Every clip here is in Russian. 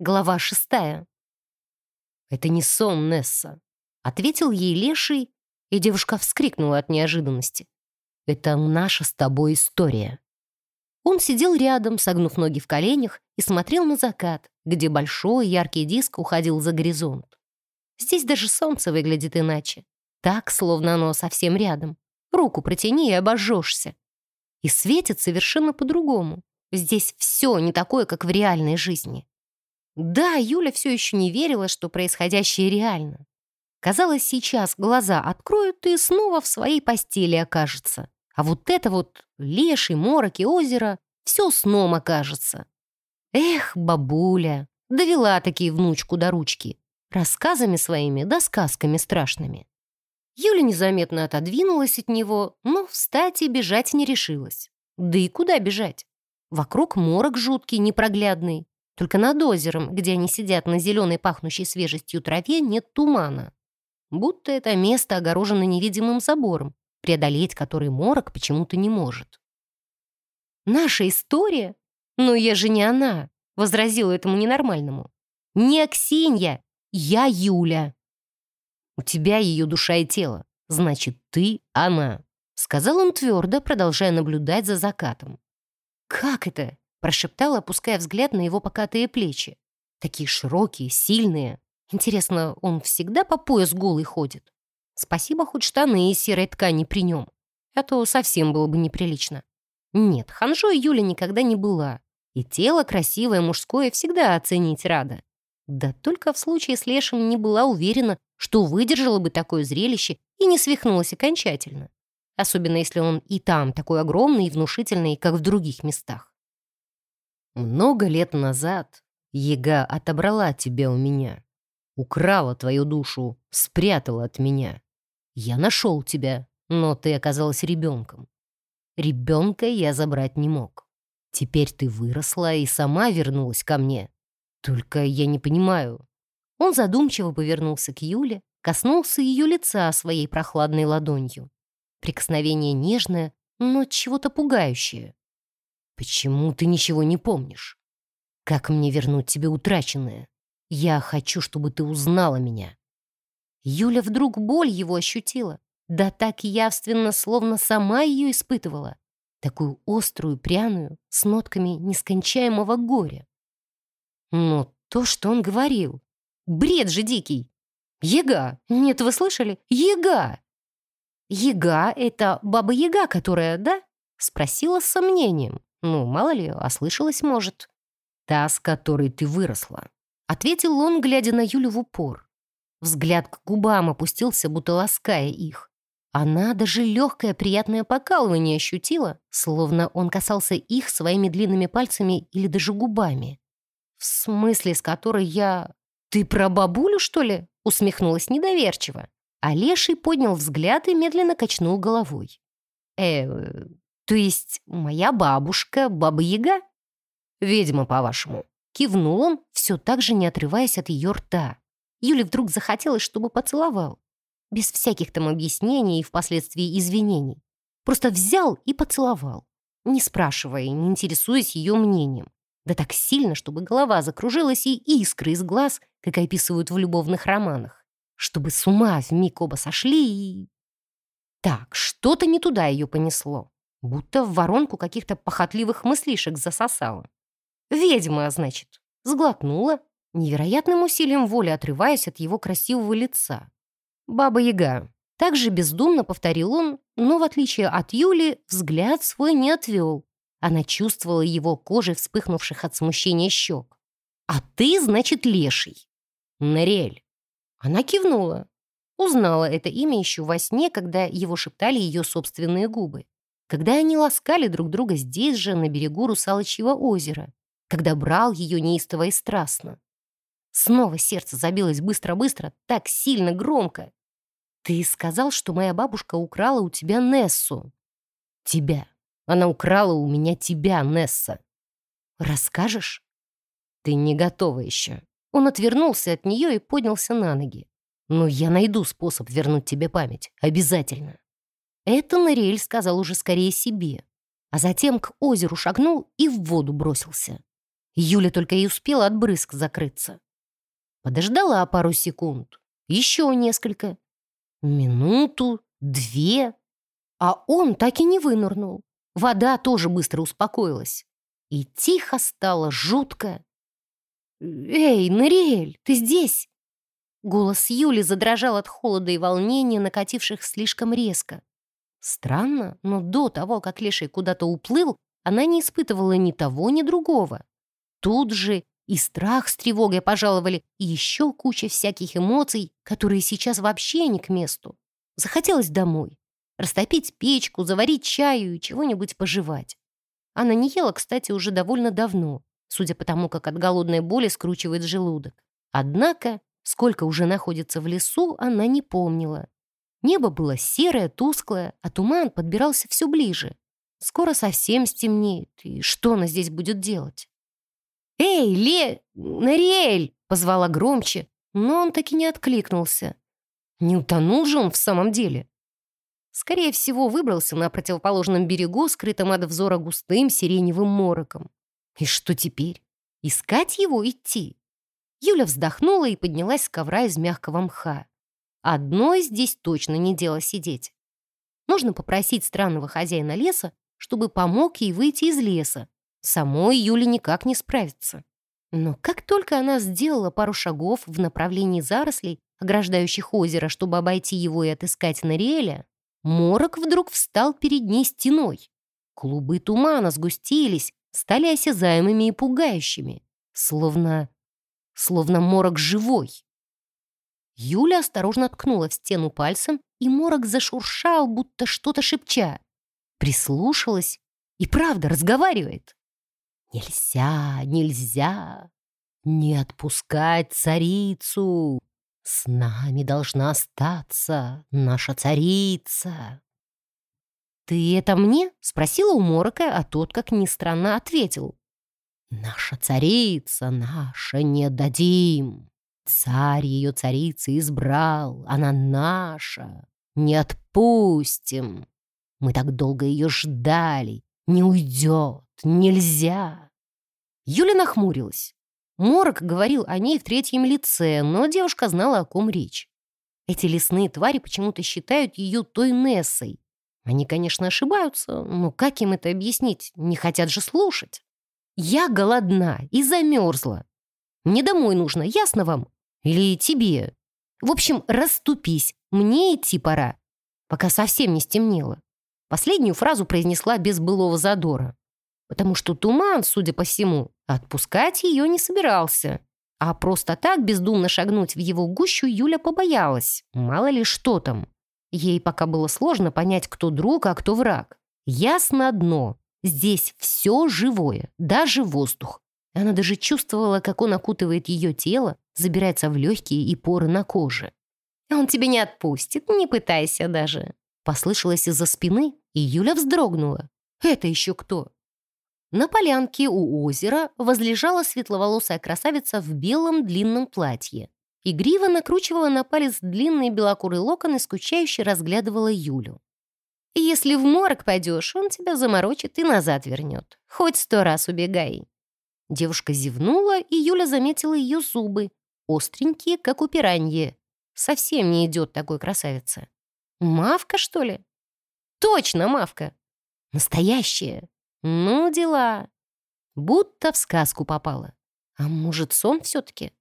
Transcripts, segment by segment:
Глава шестая. «Это не сон, Несса», — ответил ей Леший, и девушка вскрикнула от неожиданности. «Это наша с тобой история». Он сидел рядом, согнув ноги в коленях, и смотрел на закат, где большой яркий диск уходил за горизонт. Здесь даже солнце выглядит иначе. Так, словно оно совсем рядом. Руку протяни и обожжешься. И светит совершенно по-другому. Здесь все не такое, как в реальной жизни. Да, Юля все еще не верила, что происходящее реально. Казалось, сейчас глаза откроют и снова в своей постели окажется. А вот это вот леший, морок и озеро все сном окажется. Эх, бабуля, довела такие внучку до ручки. Рассказами своими да сказками страшными. Юля незаметно отодвинулась от него, но встать и бежать не решилась. Да и куда бежать? Вокруг морок жуткий, непроглядный. Только над озером, где они сидят на зеленой пахнущей свежестью траве, нет тумана. Будто это место огорожено невидимым забором, преодолеть который морок почему-то не может. «Наша история? Но я же не она», — возразила этому ненормальному. «Не Аксинья, я Юля». «У тебя ее душа и тело, значит, ты она», — сказал он твердо, продолжая наблюдать за закатом. «Как это?» Прошептала, опуская взгляд на его покатые плечи. Такие широкие, сильные. Интересно, он всегда по пояс голый ходит? Спасибо, хоть штаны из серой ткани при нем. А то совсем было бы неприлично. Нет, ханжой Юля никогда не была. И тело красивое, мужское всегда оценить рада. Да только в случае с Лешем не была уверена, что выдержала бы такое зрелище и не свихнулась окончательно. Особенно если он и там такой огромный и внушительный, как в других местах. Много лет назад Ега отобрала тебя у меня, украла твою душу, спрятала от меня. Я нашел тебя, но ты оказалась ребенком. Ребенка я забрать не мог. Теперь ты выросла и сама вернулась ко мне. Только я не понимаю». Он задумчиво повернулся к Юле, коснулся ее лица своей прохладной ладонью. Прикосновение нежное, но чего-то пугающее. «Почему ты ничего не помнишь? Как мне вернуть тебе утраченное? Я хочу, чтобы ты узнала меня». Юля вдруг боль его ощутила. Да так явственно, словно сама ее испытывала. Такую острую, пряную, с нотками нескончаемого горя. Но то, что он говорил, бред же дикий. Ега! Нет, вы слышали? Ега! Ега — это баба-яга, которая, да? Спросила с сомнением. Ну, мало ли, ослышалась, может. Та, с которой ты выросла. Ответил он, глядя на Юлю в упор. Взгляд к губам опустился, будто лаская их. Она даже легкое приятное покалывание ощутила, словно он касался их своими длинными пальцами или даже губами. «В смысле, с которой я... Ты про бабулю, что ли?» усмехнулась недоверчиво. А поднял взгляд и медленно качнул головой. «Э, то есть моя бабушка Баба-Яга? Ведьма, по-вашему. Кивнул он, все так же не отрываясь от ее рта. Юле вдруг захотелось, чтобы поцеловал. Без всяких там объяснений и впоследствии извинений. Просто взял и поцеловал. Не спрашивая, не интересуясь ее мнением. Да так сильно, чтобы голова закружилась и искры из глаз, как описывают в любовных романах. Чтобы с ума вмиг оба сошли и... Так, что-то не туда ее понесло будто в воронку каких-то похотливых мыслишек засосала. «Ведьма, значит», сглотнула, невероятным усилием воли отрываясь от его красивого лица. «Баба-яга». Также бездумно повторил он, но, в отличие от Юли, взгляд свой не отвел. Она чувствовала его кожей вспыхнувших от смущения щек. «А ты, значит, леший». «Нориэль». Она кивнула. Узнала это имя еще во сне, когда его шептали ее собственные губы когда они ласкали друг друга здесь же, на берегу Русалочьего озера, когда брал ее неистово и страстно. Снова сердце забилось быстро-быстро, так сильно громко. «Ты сказал, что моя бабушка украла у тебя Нессу». «Тебя. Она украла у меня тебя, Несса». «Расскажешь?» «Ты не готова еще». Он отвернулся от нее и поднялся на ноги. «Но я найду способ вернуть тебе память. Обязательно». Это Нориэль сказал уже скорее себе, а затем к озеру шагнул и в воду бросился. Юля только и успела от брызг закрыться. Подождала пару секунд, еще несколько. Минуту, две. А он так и не вынырнул. Вода тоже быстро успокоилась. И тихо стало жутко. «Эй, Нориэль, ты здесь?» Голос Юли задрожал от холода и волнения, накативших слишком резко. Странно, но до того, как Леший куда-то уплыл, она не испытывала ни того, ни другого. Тут же и страх с тревогой пожаловали, и еще куча всяких эмоций, которые сейчас вообще не к месту. Захотелось домой. Растопить печку, заварить чаю и чего-нибудь пожевать. Она не ела, кстати, уже довольно давно, судя по тому, как от голодной боли скручивает желудок. Однако, сколько уже находится в лесу, она не помнила. Небо было серое, тусклое, а туман подбирался все ближе. Скоро совсем стемнеет, и что она здесь будет делать? «Эй, Ле... Нариэль!» — позвала громче, но он таки не откликнулся. Не утонул же он в самом деле. Скорее всего, выбрался на противоположном берегу, скрытым от взора густым сиреневым мороком. И что теперь? Искать его идти? Юля вздохнула и поднялась с ковра из мягкого мха. Одной здесь точно не дело сидеть. Нужно попросить странного хозяина леса, чтобы помог ей выйти из леса, Самой Юле никак не справится. Но как только она сделала пару шагов в направлении зарослей, ограждающих озеро, чтобы обойти его и отыскать Нориэля, морок вдруг встал перед ней стеной. Клубы тумана сгустились, стали осязаемыми и пугающими, словно... словно морок живой. Юля осторожно ткнула в стену пальцем, и морок зашуршал, будто что-то шепча. Прислушалась и правда разговаривает. Нельзя, нельзя не отпускать царицу. С нами должна остаться наша царица. «Ты это мне?» — спросила у Морока, а тот, как ни странно, ответил. «Наша царица, наша не дадим. Царь ее царицы избрал, она наша. Не отпустим. Мы так долго ее ждали. Не уйдет, нельзя». Юля нахмурилась. Морок говорил о ней в третьем лице, но девушка знала, о ком речь. Эти лесные твари почему-то считают ее той Нессой. Они, конечно, ошибаются, но как им это объяснить? Не хотят же слушать. Я голодна и замерзла. Мне домой нужно, ясно вам? Или тебе? В общем, расступись, мне идти пора. Пока совсем не стемнело. Последнюю фразу произнесла без былого задора потому что туман, судя по всему, отпускать ее не собирался. А просто так бездумно шагнуть в его гущу Юля побоялась. Мало ли что там. Ей пока было сложно понять, кто друг, а кто враг. Ясно одно. Здесь все живое, даже воздух. Она даже чувствовала, как он окутывает ее тело, забирается в легкие и поры на коже. «Он тебя не отпустит, не пытайся даже», Послышалось из-за спины, и Юля вздрогнула. «Это еще кто?» На полянке у озера возлежала светловолосая красавица в белом длинном платье. Игриво накручивала на палец длинные белокурые локоны, скучающе разглядывала Юлю. «Если в морг пойдешь, он тебя заморочит и назад вернет. Хоть сто раз убегай». Девушка зевнула, и Юля заметила ее зубы, остренькие, как у пираньи. Совсем не идет такой красавица. Мавка, что ли? Точно, мавка. Настоящая. Ну, дела. Будто в сказку попала. А может, сон все-таки?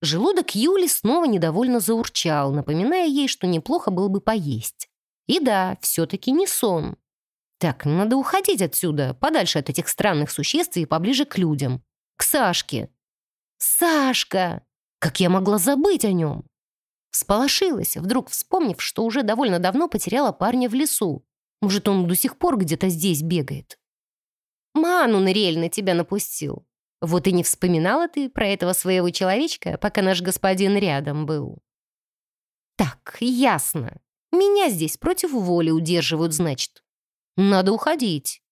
Желудок Юли снова недовольно заурчал, напоминая ей, что неплохо было бы поесть. И да, все-таки не сон. Так, надо уходить отсюда, подальше от этих странных существ и поближе к людям. К Сашке. Сашка! Как я могла забыть о нем? Всполошилась, вдруг вспомнив, что уже довольно давно потеряла парня в лесу. Может, он до сих пор где-то здесь бегает. Ману Нориэль на тебя напустил. Вот и не вспоминала ты про этого своего человечка, пока наш господин рядом был. Так, ясно. Меня здесь против воли удерживают, значит. Надо уходить.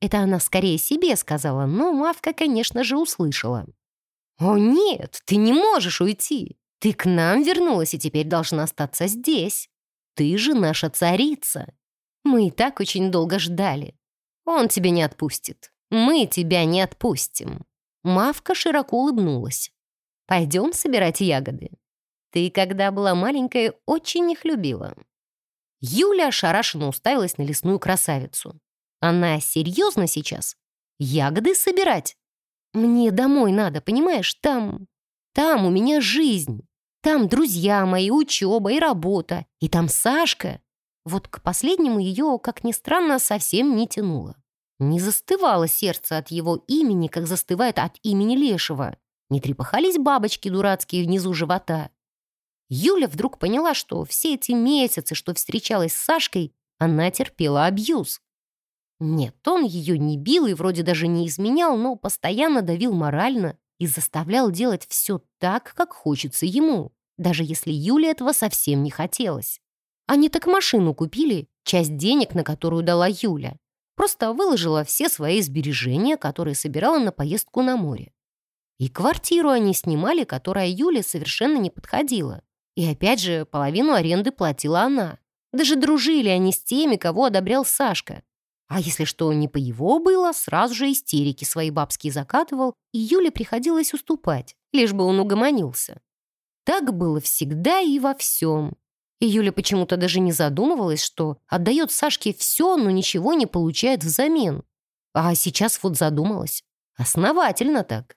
Это она скорее себе сказала, но Мавка, конечно же, услышала. «О нет, ты не можешь уйти. Ты к нам вернулась и теперь должна остаться здесь. Ты же наша царица. Мы и так очень долго ждали. Он тебя не отпустит. Мы тебя не отпустим». Мавка широко улыбнулась. «Пойдем собирать ягоды. Ты, когда была маленькая, очень их любила». Юля ошарашенно уставилась на лесную красавицу. «Она серьезно сейчас? Ягоды собирать? Мне домой надо, понимаешь? Там... Там у меня жизнь. Там друзья мои, учеба и работа. И там Сашка. Вот к последнему ее, как ни странно, совсем не тянуло. Не застывало сердце от его имени, как застывает от имени Лешего. Не трепыхались бабочки дурацкие внизу живота. Юля вдруг поняла, что все эти месяцы, что встречалась с Сашкой, она терпела абьюз. Нет, он ее не бил и вроде даже не изменял, но постоянно давил морально и заставлял делать все так, как хочется ему, даже если Юле этого совсем не хотелось. Они так машину купили, часть денег на которую дала Юля. Просто выложила все свои сбережения, которые собирала на поездку на море. И квартиру они снимали, которая Юле совершенно не подходила. И опять же, половину аренды платила она. Даже дружили они с теми, кого одобрял Сашка. А если что не по его было, сразу же истерики свои бабские закатывал, и Юле приходилось уступать, лишь бы он угомонился. Так было всегда и во всем. И Юля почему-то даже не задумывалась, что отдает Сашке все, но ничего не получает взамен. А сейчас вот задумалась. Основательно так.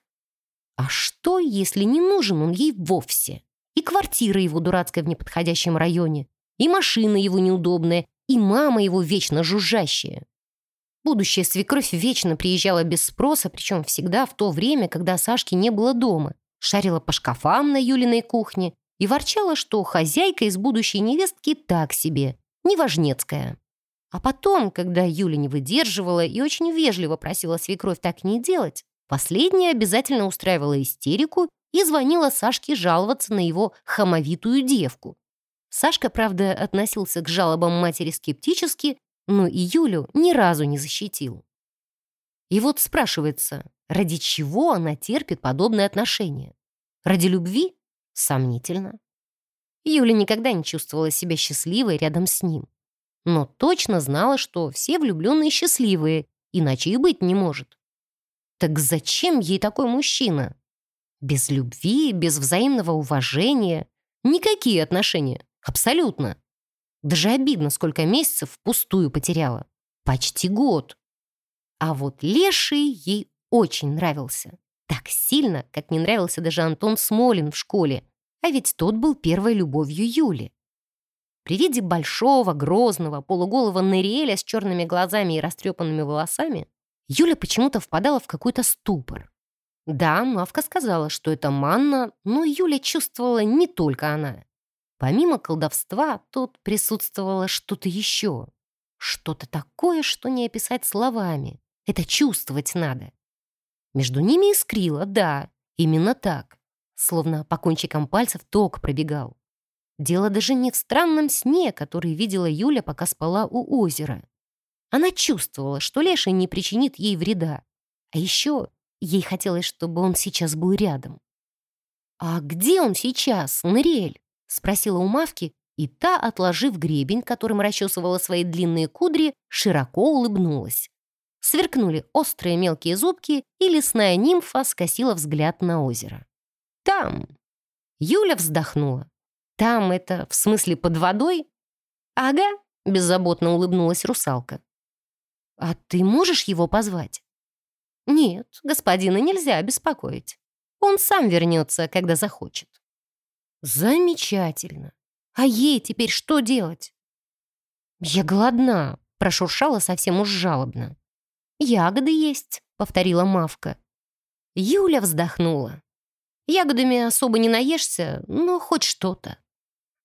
А что, если не нужен он ей вовсе? И квартира его дурацкая в неподходящем районе, и машина его неудобная, и мама его вечно жужжащая. Будущая свекровь вечно приезжала без спроса, причем всегда в то время, когда Сашки не было дома. Шарила по шкафам на Юлиной кухне, и ворчала, что хозяйка из будущей невестки так себе, неважнецкая. А потом, когда Юля не выдерживала и очень вежливо просила свекровь так не делать, последняя обязательно устраивала истерику и звонила Сашке жаловаться на его хамовитую девку. Сашка, правда, относился к жалобам матери скептически, но и Юлю ни разу не защитил. И вот спрашивается, ради чего она терпит подобное отношение? Ради любви? Сомнительно. Юля никогда не чувствовала себя счастливой рядом с ним. Но точно знала, что все влюбленные счастливые, иначе и быть не может. Так зачем ей такой мужчина? Без любви, без взаимного уважения. Никакие отношения. Абсолютно. Даже обидно, сколько месяцев впустую потеряла. Почти год. А вот Леший ей очень нравился. Так сильно, как не нравился даже Антон Смолин в школе, а ведь тот был первой любовью Юли. При виде большого, грозного, полуголого Нериэля с черными глазами и растрепанными волосами Юля почему-то впадала в какой-то ступор. Да, Мавка сказала, что это манна, но Юля чувствовала не только она. Помимо колдовства, тут присутствовало что-то еще. Что-то такое, что не описать словами. Это чувствовать надо. Между ними искрило, да, именно так. Словно по кончикам пальцев ток пробегал. Дело даже не в странном сне, который видела Юля, пока спала у озера. Она чувствовала, что Леша не причинит ей вреда. А еще ей хотелось, чтобы он сейчас был рядом. «А где он сейчас, Ныриэль?» — спросила у Мавки, и та, отложив гребень, которым расчесывала свои длинные кудри, широко улыбнулась. Сверкнули острые мелкие зубки, и лесная нимфа скосила взгляд на озеро. «Там!» Юля вздохнула. «Там это в смысле под водой?» «Ага», — беззаботно улыбнулась русалка. «А ты можешь его позвать?» «Нет, господина нельзя беспокоить. Он сам вернется, когда захочет». «Замечательно. А ей теперь что делать?» «Я голодна», — прошуршала совсем уж жалобно. «Ягоды есть», — повторила Мавка. Юля вздохнула. «Ягодами особо не наешься, но хоть что-то».